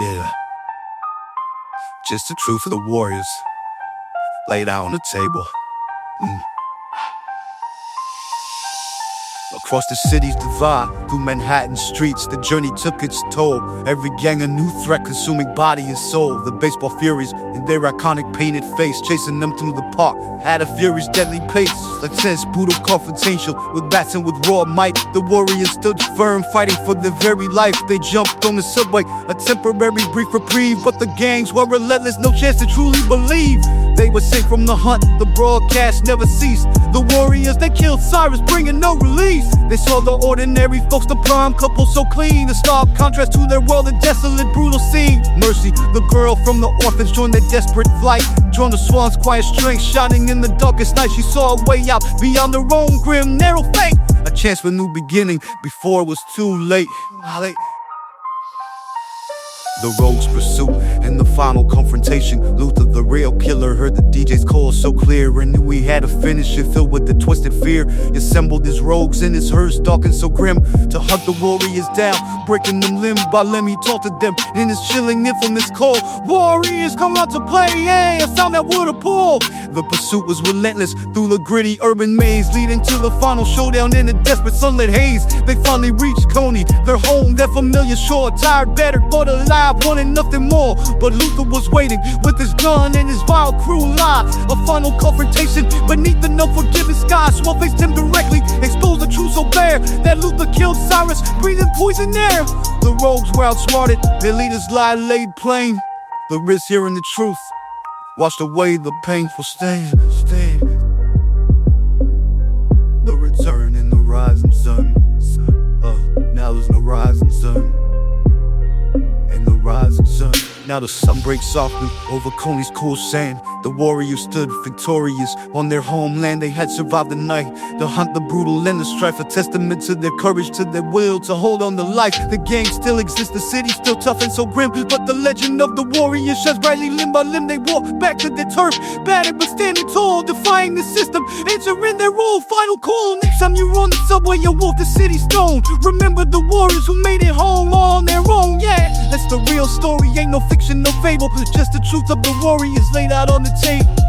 Yeah. Just the truth of the warriors laid out on the table. Mm. Across the city's divide, through Manhattan streets, the journey took its toll. Every gang a new threat, consuming body and soul. The baseball furies in their iconic painted face, chasing them through the park, had a fury's deadly pace. Intense, brutal confrontation with bats and with raw might. The warriors stood firm, fighting for their very life. They jumped on the subway, a temporary brief reprieve, but the gangs were relentless, no chance to truly believe. They were safe from the hunt, the broadcast never ceased. The warriors, they killed Cyrus, bringing no release. They saw the ordinary folks, the prime couple so clean. A stark contrast to their world, a desolate, brutal scene. Mercy, the girl from the orphans, joined their desperate flight. Joined the swan's quiet strength, shining in the darkest night. She saw a way out beyond their own grim, narrow fate. A chance for new beginning before it was too late. late. The rogue's pursuit and the final confrontation. Luther, the real killer, heard the DJ's call so clear and knew he had to finish it. Filled with the twisted fear, he assembled his rogues and his herds, dark and so grim, to hunt the warriors down, breaking them limb by limb. He taunted them in his chilling, infamous call. Warriors come out to play, hey, a sound that would pulled. The pursuit was relentless through the gritty urban maze, leading to the final showdown in the desperate sunlit haze. They finally reached Coney, their home, their familiar shore, tired, battered, but alive wanting nothing more. But Luther was waiting with his gun and his vile crew lie. A final confrontation beneath the unforgiving sky. Swell faced him directly, bare that Luther killed Cyrus, breathing poison air. The rogues were outsmarted, their leaders lie laid plain. The Riffs hearing the truth washed away the painful stain. stain. The return in the rising sun. Uh, now there's no rising sun and the rising sun. Now the sun breaks softly over Coney's cool sand. The warriors stood victorious on their homeland. They had survived the night, the hunt, the brutal, and the strife. A testament to their courage, to their will to hold on to life. The game still exists, the city still tough and so grim. But the legend of the warriors shines brightly limb by limb. They walk back to their turf, battered but standing tall, defying the system, answering their role. Final call. Next time you're on the subway, you walk the city stone. Remember the warriors who made it home on their own. Yeah, that's the real story. Ain't no fiction, no fable. Just the truth of the warriors laid out on the the tape.